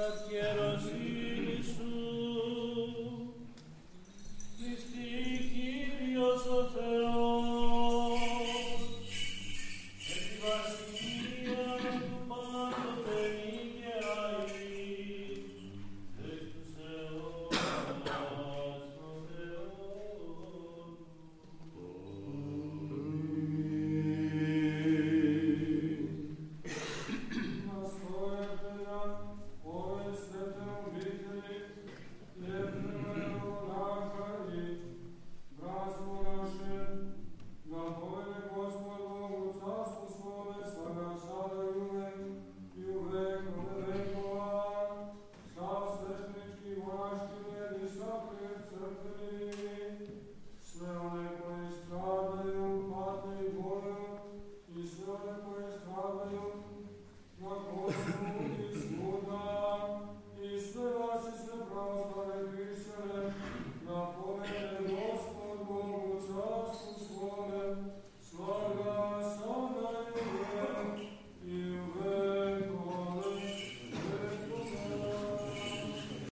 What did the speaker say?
Să fie slow